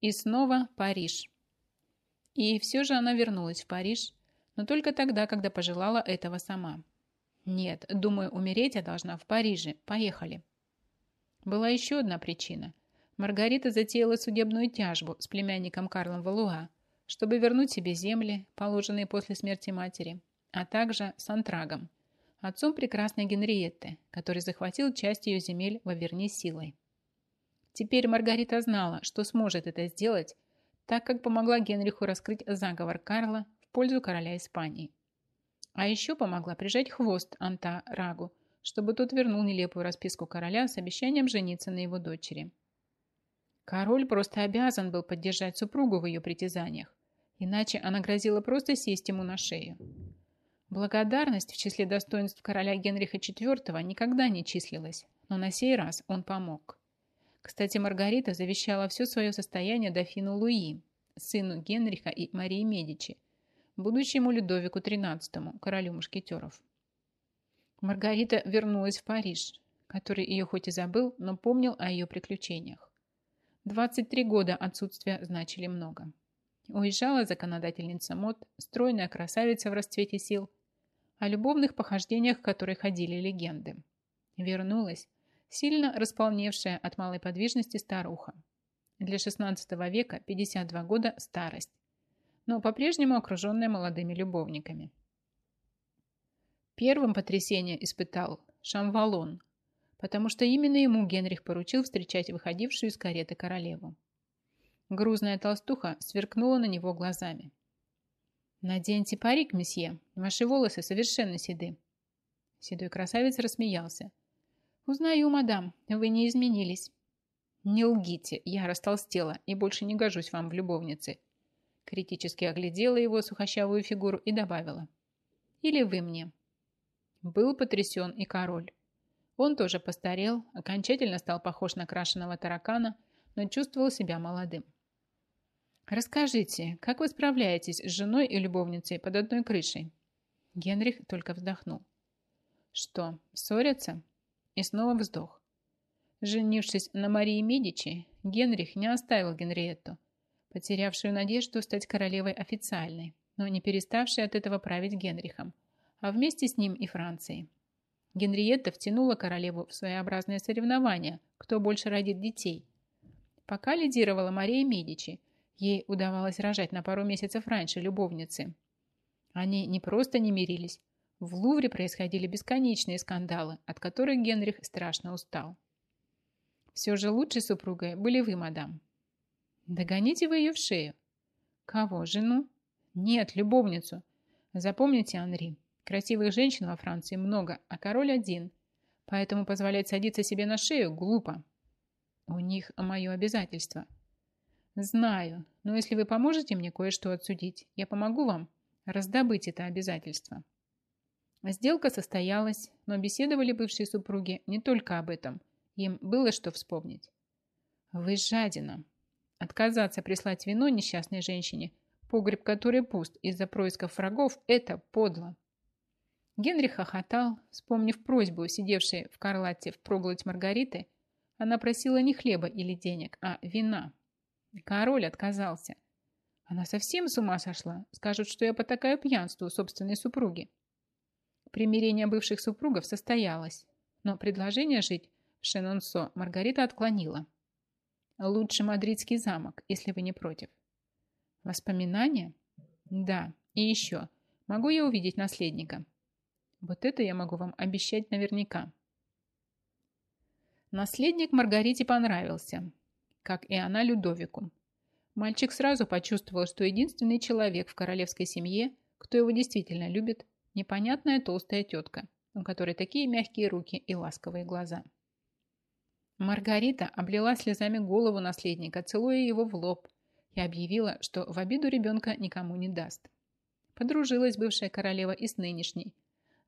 И снова Париж. И все же она вернулась в Париж, но только тогда, когда пожелала этого сама. Нет, думаю, умереть я должна в Париже. Поехали. Была еще одна причина. Маргарита затеяла судебную тяжбу с племянником Карлом Валуа, чтобы вернуть себе земли, положенные после смерти матери, а также с Антрагом, отцом прекрасной Генриетты, который захватил часть ее земель в Аверни силой. Теперь Маргарита знала, что сможет это сделать, так как помогла Генриху раскрыть заговор Карла в пользу короля Испании. А еще помогла прижать хвост Анта Рагу, чтобы тот вернул нелепую расписку короля с обещанием жениться на его дочери. Король просто обязан был поддержать супругу в ее притязаниях, иначе она грозила просто сесть ему на шею. Благодарность в числе достоинств короля Генриха IV никогда не числилась, но на сей раз он помог. Кстати, Маргарита завещала все свое состояние дофину Луи, сыну Генриха и Марии Медичи, будущему Людовику XIII, королю мушкетеров. Маргарита вернулась в Париж, который ее хоть и забыл, но помнил о ее приключениях. 23 года отсутствия значили много. Уезжала законодательница мод, стройная красавица в расцвете сил, о любовных похождениях, которые ходили легенды. Вернулась, сильно располневшая от малой подвижности старуха. Для XVI века 52 года – старость, но по-прежнему окруженная молодыми любовниками. Первым потрясение испытал Шамвалон, потому что именно ему Генрих поручил встречать выходившую из кареты королеву. Грузная толстуха сверкнула на него глазами. «Наденьте парик, месье. Ваши волосы совершенно седы». Седой красавец рассмеялся. «Узнаю, мадам, вы не изменились». «Не лгите, я растолстела и больше не гожусь вам в любовнице». Критически оглядела его сухощавую фигуру и добавила. «Или вы мне». Был потрясен и король. Он тоже постарел, окончательно стал похож на крашеного таракана, но чувствовал себя молодым. «Расскажите, как вы справляетесь с женой и любовницей под одной крышей?» Генрих только вздохнул. «Что, ссорятся?» И снова вздох. Женившись на Марии Медичи, Генрих не оставил Генриетту, потерявшую надежду стать королевой официальной, но не переставшей от этого править Генрихом, а вместе с ним и Францией. Генриетта втянула королеву в своеобразное соревнование, кто больше родит детей. Пока лидировала Мария Медичи – Ей удавалось рожать на пару месяцев раньше любовницы. Они не просто не мирились. В Лувре происходили бесконечные скандалы, от которых Генрих страшно устал. Все же лучшей супругой были вы, мадам. Догоните вы ее в шею. Кого? Жену? Нет, любовницу. Запомните, Анри, красивых женщин во Франции много, а король один. Поэтому позволять садиться себе на шею глупо. У них мое обязательство – Знаю, но если вы поможете мне кое-что отсудить, я помогу вам раздобыть это обязательство. Сделка состоялась, но беседовали бывшие супруги не только об этом. Им было что вспомнить. Вы жадина. Отказаться прислать вино несчастной женщине, погреб которой пуст из-за происков врагов, это подло. Генрих хохотал, вспомнив просьбу, сидевшей в Карлате проглоть Маргариты. Она просила не хлеба или денег, а вина. Король отказался. Она совсем с ума сошла. Скажут, что я потакаю пьянству собственной супруги. Примирение бывших супругов состоялось, но предложение жить в Шенонсо Маргарита отклонила. Лучше мадридский замок, если вы не против. Воспоминания? Да. И еще. Могу я увидеть наследника? Вот это я могу вам обещать наверняка. Наследник Маргарите понравился, как и она Людовику. Мальчик сразу почувствовал, что единственный человек в королевской семье, кто его действительно любит, непонятная толстая тетка, у которой такие мягкие руки и ласковые глаза. Маргарита облила слезами голову наследника, целуя его в лоб, и объявила, что в обиду ребенка никому не даст. Подружилась бывшая королева и с нынешней,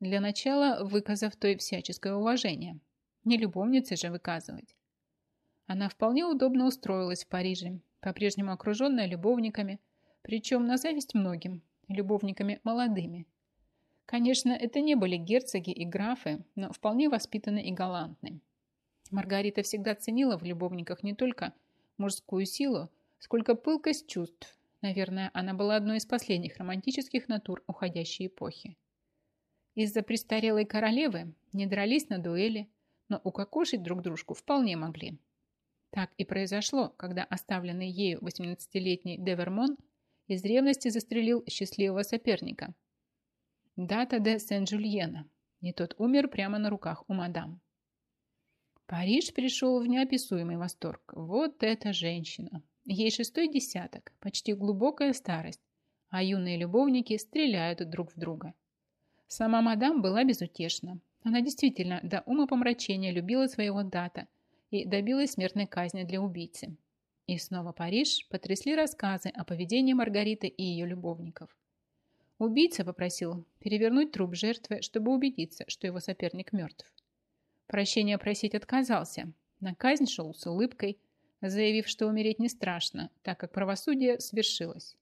для начала выказав той всяческое уважение. Не любовнице же выказывать. Она вполне удобно устроилась в Париже, по-прежнему окруженная любовниками, причем на зависть многим, любовниками молодыми. Конечно, это не были герцоги и графы, но вполне воспитаны и галантны. Маргарита всегда ценила в любовниках не только мужскую силу, сколько пылкость чувств. Наверное, она была одной из последних романтических натур уходящей эпохи. Из-за престарелой королевы не дрались на дуэли, но укокошить друг дружку вполне могли. Так и произошло, когда оставленный ею 18-летний Девермон из ревности застрелил счастливого соперника. Дата де Сен-Жульена. И тот умер прямо на руках у мадам. Париж пришел в неописуемый восторг. Вот эта женщина! Ей шестой десяток, почти глубокая старость, а юные любовники стреляют друг в друга. Сама мадам была безутешна. Она действительно до ума помрачения любила своего дата и добилась смертной казни для убийцы. И снова Париж потрясли рассказы о поведении Маргариты и ее любовников. Убийца попросил перевернуть труп жертвы, чтобы убедиться, что его соперник мертв. Прощения просить отказался. На казнь шел с улыбкой, заявив, что умереть не страшно, так как правосудие свершилось.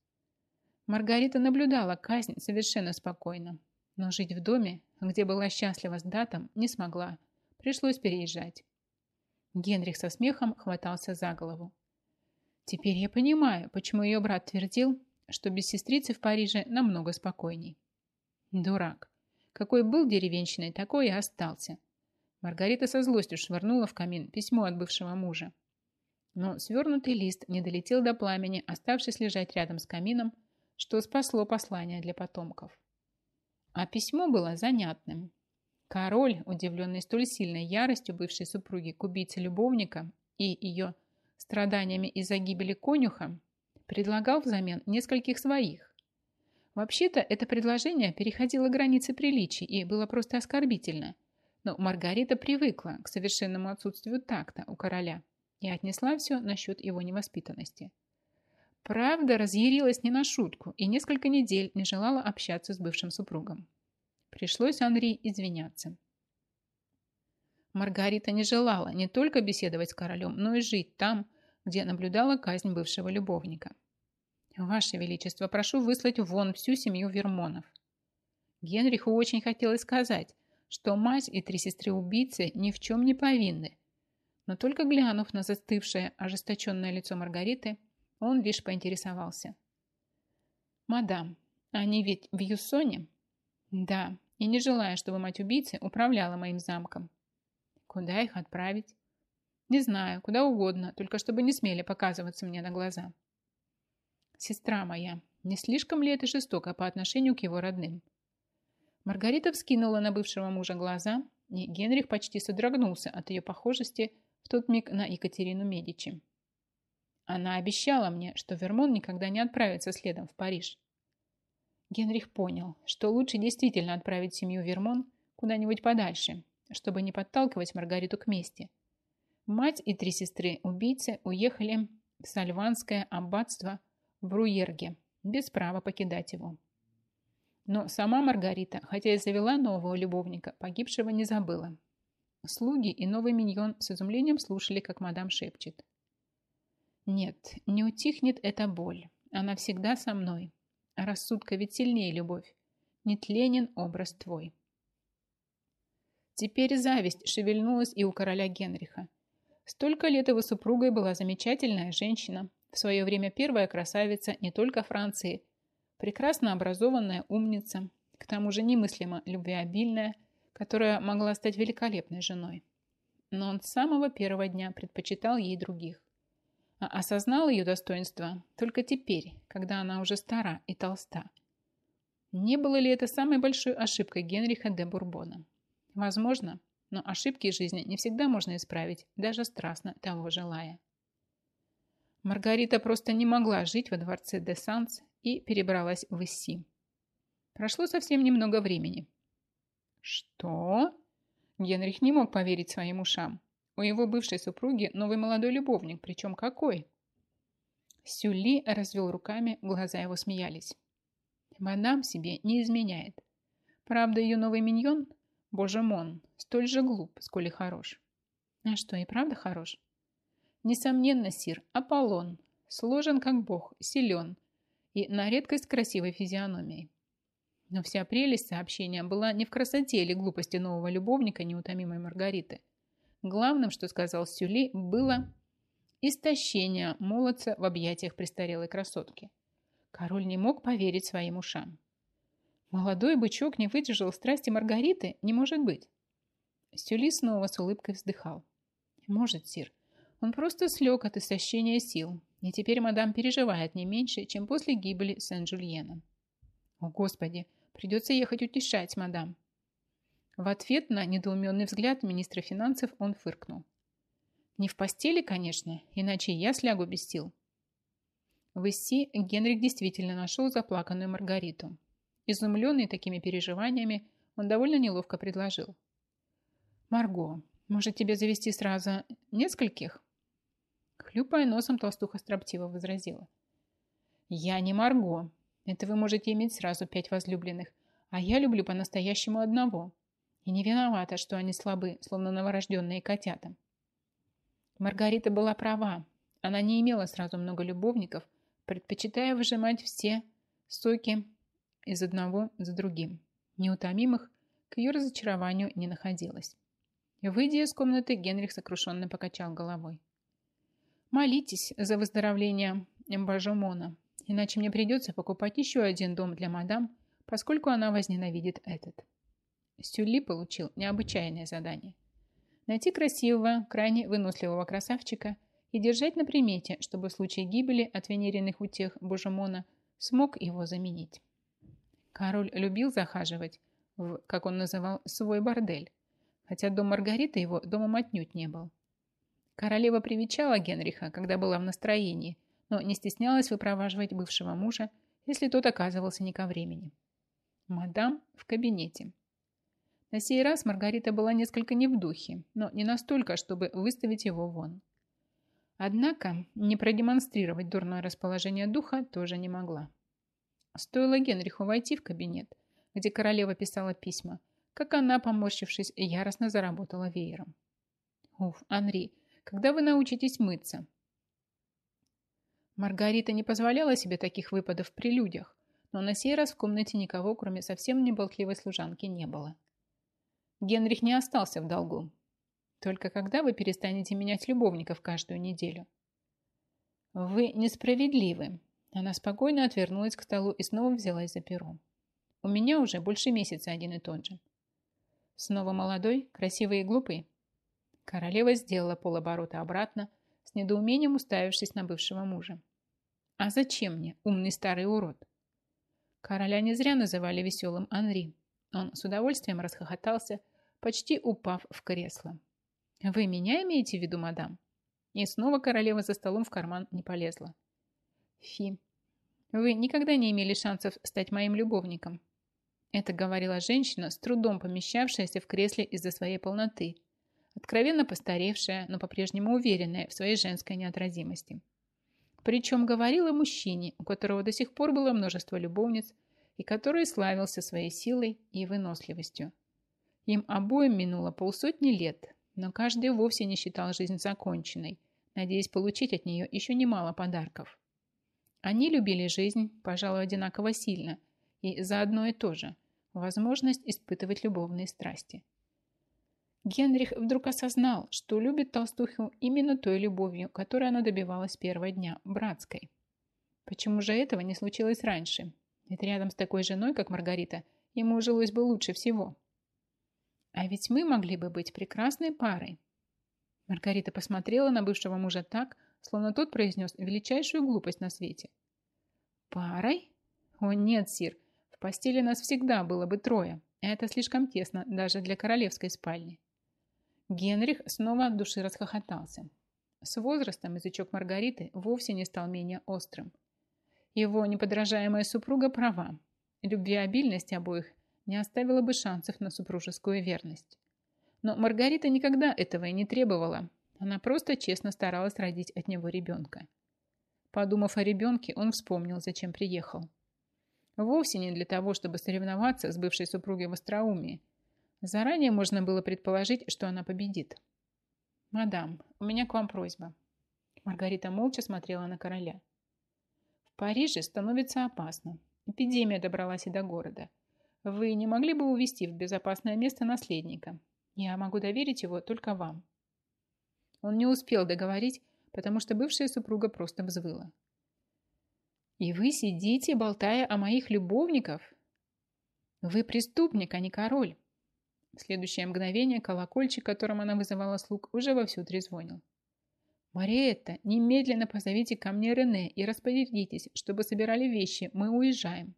Маргарита наблюдала казнь совершенно спокойно, но жить в доме, где была счастлива с датом, не смогла. Пришлось переезжать. Генрих со смехом хватался за голову. Теперь я понимаю, почему ее брат твердил, что без сестрицы в Париже намного спокойней. Дурак. Какой был деревенщиной, такой и остался. Маргарита со злостью швырнула в камин письмо от бывшего мужа. Но свернутый лист не долетел до пламени, оставшись лежать рядом с камином, что спасло послание для потомков. А письмо было занятным. Король, удивленный столь сильной яростью бывшей супруги к убийце любовника и ее страданиями из-за гибели конюха, предлагал взамен нескольких своих. Вообще-то это предложение переходило границы приличий и было просто оскорбительно – но Маргарита привыкла к совершенному отсутствию такта у короля и отнесла все насчет его невоспитанности. Правда, разъярилась не на шутку и несколько недель не желала общаться с бывшим супругом. Пришлось Анри извиняться. Маргарита не желала не только беседовать с королем, но и жить там, где наблюдала казнь бывшего любовника. «Ваше Величество, прошу выслать вон всю семью Вермонов». Генриху очень хотелось сказать, что мать и три сестры-убийцы ни в чем не повинны. Но только глянув на застывшее, ожесточенное лицо Маргариты, он лишь поинтересовался. «Мадам, они ведь в Юсоне?» «Да, и не желая, чтобы мать убийцы управляла моим замком». «Куда их отправить?» «Не знаю, куда угодно, только чтобы не смели показываться мне на глаза». «Сестра моя, не слишком ли это жестоко по отношению к его родным?» Маргарита вскинула на бывшего мужа глаза, и Генрих почти содрогнулся от ее похожести в тот миг на Екатерину Медичи. Она обещала мне, что Вермон никогда не отправится следом в Париж. Генрих понял, что лучше действительно отправить семью Вермон куда-нибудь подальше, чтобы не подталкивать Маргариту к мести. Мать и три сестры-убийцы уехали в Сальванское аббатство в Руерге без права покидать его. Но сама Маргарита, хотя и завела нового любовника, погибшего не забыла. Слуги и новый миньон с изумлением слушали, как мадам шепчет. «Нет, не утихнет эта боль. Она всегда со мной. Рассудка ведь сильнее любовь. Нетленен образ твой». Теперь зависть шевельнулась и у короля Генриха. Столько лет его супругой была замечательная женщина, в свое время первая красавица не только Франции – Прекрасно образованная умница, к тому же немыслимо любвеобильная, которая могла стать великолепной женой. Но он с самого первого дня предпочитал ей других. А осознал ее достоинство только теперь, когда она уже стара и толста. Не было ли это самой большой ошибкой Генриха де Бурбона? Возможно, но ошибки жизни не всегда можно исправить, даже страстно того желая. Маргарита просто не могла жить во дворце де Санс и перебралась в Исси. Прошло совсем немного времени. Что? Генрих не мог поверить своим ушам. У его бывшей супруги новый молодой любовник, причем какой? Сюли развел руками, глаза его смеялись. Мадам себе не изменяет. Правда, ее новый миньон, боже мон, столь же глуп, сколь и хорош. А что, и правда хорош? Несомненно, сир, Аполлон, сложен как бог, силен, и на редкость красивой физиономией. Но вся прелесть сообщения была не в красоте или глупости нового любовника неутомимой Маргариты. Главным, что сказал Сюли, было Истощение молодца в объятиях престарелой красотки. Король не мог поверить своим ушам. Молодой бычок не выдержал страсти Маргариты, не может быть. Стюли снова с улыбкой вздыхал. Может, сир, он просто слег от истощения сил, и теперь мадам переживает не меньше, чем после гибели Сен-Жульена. О, Господи, придется ехать утешать, мадам. В ответ на недоуменный взгляд министра финансов он фыркнул. Не в постели, конечно, иначе я слягу без сил. В Исси Генрих действительно нашел заплаканную Маргариту. Изумленный такими переживаниями, он довольно неловко предложил. «Марго, может, тебе завести сразу нескольких?» Хлюпая носом, толстуха строптиво возразила. «Я не Марго. Это вы можете иметь сразу пять возлюбленных, а я люблю по-настоящему одного. И не виновата, что они слабы, словно новорожденные котята». Маргарита была права. Она не имела сразу много любовников, предпочитая выжимать все соки из одного за другим. Неутомимых к ее разочарованию не находилось. Выйдя из комнаты, Генрих сокрушенно покачал головой. «Молитесь за выздоровление Бажумона, иначе мне придется покупать еще один дом для мадам, поскольку она возненавидит этот». Стюли получил необычайное задание. Найти красивого, крайне выносливого красавчика и держать на примете, чтобы в случае гибели от венериных утех Божемона смог его заменить. Король любил захаживать в, как он называл, свой бордель, хотя дом Маргариты его домом отнюдь не был. Королева привечала Генриха, когда была в настроении, но не стеснялась выпроваживать бывшего мужа, если тот оказывался не ко времени. Мадам в кабинете. На сей раз Маргарита была несколько не в духе, но не настолько, чтобы выставить его вон. Однако не продемонстрировать дурное расположение духа тоже не могла. Стоило Генриху войти в кабинет, где королева писала письма, как она, поморщившись, яростно заработала веером. «Уф, Анри, когда вы научитесь мыться?» Маргарита не позволяла себе таких выпадов при людях, но на сей раз в комнате никого, кроме совсем неболтливой служанки, не было. Генрих не остался в долгу. Только когда вы перестанете менять любовников каждую неделю? Вы несправедливы. Она спокойно отвернулась к столу и снова взялась за перо. У меня уже больше месяца один и тот же. Снова молодой, красивый и глупый. Королева сделала полоборота обратно, с недоумением уставившись на бывшего мужа. А зачем мне, умный старый урод? Короля не зря называли веселым Анри. Он с удовольствием расхохотался, почти упав в кресло. «Вы меня имеете в виду, мадам?» И снова королева за столом в карман не полезла. «Фи, вы никогда не имели шансов стать моим любовником. Это говорила женщина, с трудом помещавшаяся в кресле из-за своей полноты, откровенно постаревшая, но по-прежнему уверенная в своей женской неотразимости. Причем говорила мужчине, у которого до сих пор было множество любовниц, и который славился своей силой и выносливостью. Им обоим минуло полсотни лет, но каждый вовсе не считал жизнь законченной, надеясь получить от нее еще немало подарков. Они любили жизнь, пожалуй, одинаково сильно, и за одно и то же – возможность испытывать любовные страсти. Генрих вдруг осознал, что любит толстуху именно той любовью, которой она добивалась первого дня – братской. Почему же этого не случилось раньше? Ведь рядом с такой женой, как Маргарита, ему жилось бы лучше всего. А ведь мы могли бы быть прекрасной парой. Маргарита посмотрела на бывшего мужа так, словно тот произнес величайшую глупость на свете. Парой? О нет, сир, в постели нас всегда было бы трое. Это слишком тесно даже для королевской спальни. Генрих снова от души расхохотался. С возрастом язычок Маргариты вовсе не стал менее острым. Его неподражаемая супруга права. Любвеобильность обоих не оставила бы шансов на супружескую верность. Но Маргарита никогда этого и не требовала. Она просто честно старалась родить от него ребенка. Подумав о ребенке, он вспомнил, зачем приехал. Вовсе не для того, чтобы соревноваться с бывшей супругой в остроумии. Заранее можно было предположить, что она победит. «Мадам, у меня к вам просьба». Маргарита молча смотрела на короля. «В Париже становится опасно. Эпидемия добралась и до города. Вы не могли бы увезти в безопасное место наследника? Я могу доверить его только вам». Он не успел договорить, потому что бывшая супруга просто взвыла. «И вы сидите, болтая о моих любовников? Вы преступник, а не король!» В следующее мгновение колокольчик, которым она вызывала слуг, уже вовсю трезвонил. «Мариетта, немедленно позовите ко мне Рене и распорядитесь, чтобы собирали вещи, мы уезжаем».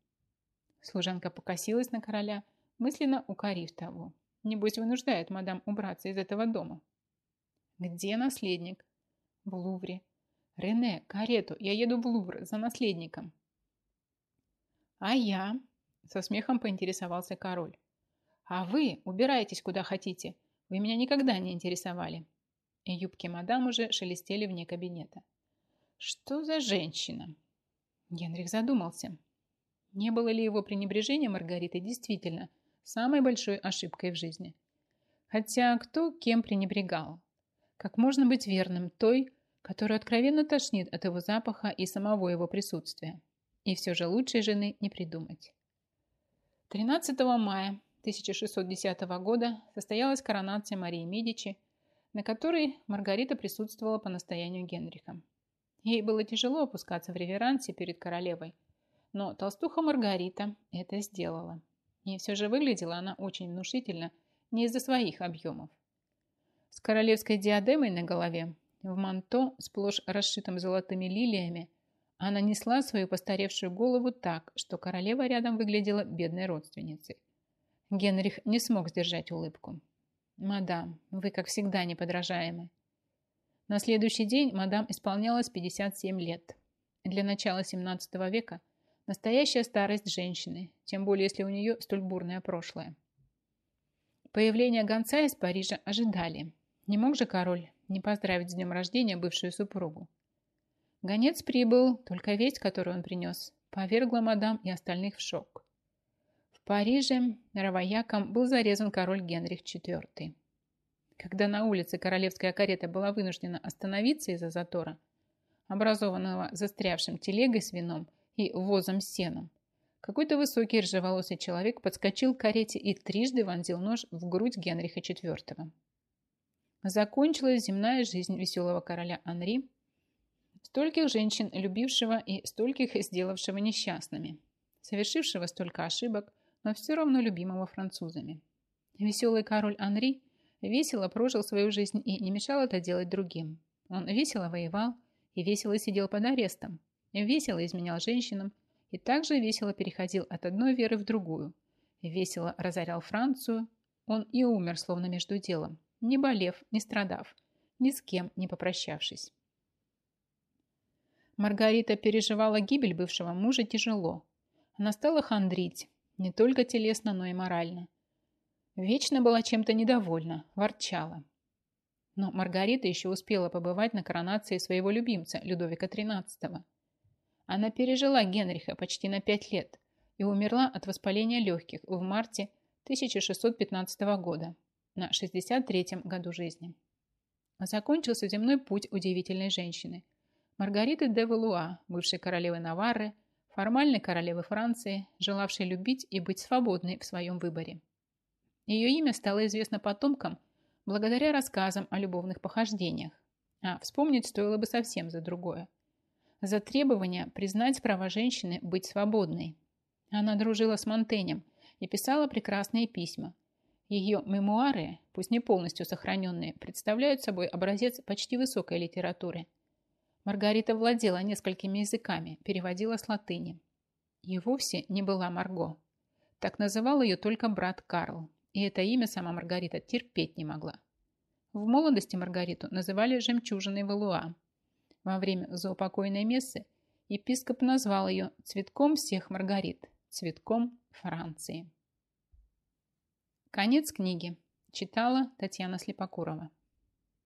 Служанка покосилась на короля, мысленно укорив того. Небось, вынуждает мадам убраться из этого дома. «Где наследник?» «В Лувре». «Рене, карету, я еду в Лувр за наследником». «А я?» – со смехом поинтересовался король. «А вы убирайтесь куда хотите. Вы меня никогда не интересовали». И юбки мадам уже шелестели вне кабинета. «Что за женщина?» Генрих задумался. Не было ли его пренебрежение Маргариты действительно самой большой ошибкой в жизни? Хотя кто кем пренебрегал? Как можно быть верным той, которую откровенно тошнит от его запаха и самого его присутствия? И все же лучшей жены не придумать. 13 мая 1610 года состоялась коронация Марии Медичи, на которой Маргарита присутствовала по настоянию Генриха. Ей было тяжело опускаться в реверансе перед королевой, но толстуха Маргарита это сделала. И все же выглядела она очень внушительно, не из-за своих объемов. С королевской диадемой на голове, в манто, сплошь расшитым золотыми лилиями, она несла свою постаревшую голову так, что королева рядом выглядела бедной родственницей. Генрих не смог сдержать улыбку. «Мадам, вы, как всегда, неподражаемы». На следующий день мадам исполнялось 57 лет. Для начала 17 века настоящая старость женщины, тем более если у нее столь бурное прошлое. Появление гонца из Парижа ожидали. Не мог же король не поздравить с днем рождения бывшую супругу. Гонец прибыл, только весть, которую он принес, повергла мадам и остальных в шок. Париже равояком был зарезан король Генрих IV. Когда на улице королевская карета была вынуждена остановиться из-за затора, образованного застрявшим телегой с вином и возом с сеном, какой-то высокий ржеволосый человек подскочил к карете и трижды вонзил нож в грудь Генриха IV. Закончилась земная жизнь веселого короля Анри, стольких женщин любившего и стольких сделавшего несчастными, совершившего столько ошибок, но все равно любимого французами. Веселый король Анри весело прожил свою жизнь и не мешал это делать другим. Он весело воевал и весело сидел под арестом, весело изменял женщинам и также весело переходил от одной веры в другую. Весело разорял Францию. Он и умер, словно между делом, не болев, не страдав, ни с кем не попрощавшись. Маргарита переживала гибель бывшего мужа тяжело. Она стала хандрить, не только телесно, но и морально. Вечно была чем-то недовольна, ворчала. Но Маргарита еще успела побывать на коронации своего любимца, Людовика XIII. Она пережила Генриха почти на пять лет и умерла от воспаления легких в марте 1615 года, на 63-м году жизни. Закончился земной путь удивительной женщины. Маргариты де Валуа, бывшей королевы Наварры, формальной королевы Франции, желавшей любить и быть свободной в своем выборе. Ее имя стало известно потомкам благодаря рассказам о любовных похождениях, а вспомнить стоило бы совсем за другое. За требование признать право женщины быть свободной. Она дружила с Монтенем и писала прекрасные письма. Ее мемуары, пусть не полностью сохраненные, представляют собой образец почти высокой литературы – Маргарита владела несколькими языками, переводила с латыни. И вовсе не была Марго. Так называл ее только брат Карл, и это имя сама Маргарита терпеть не могла. В молодости Маргариту называли «жемчужиной Валуа». Во время заупокойной мессы епископ назвал ее «цветком всех Маргарит», «цветком Франции». Конец книги. Читала Татьяна Слепокурова.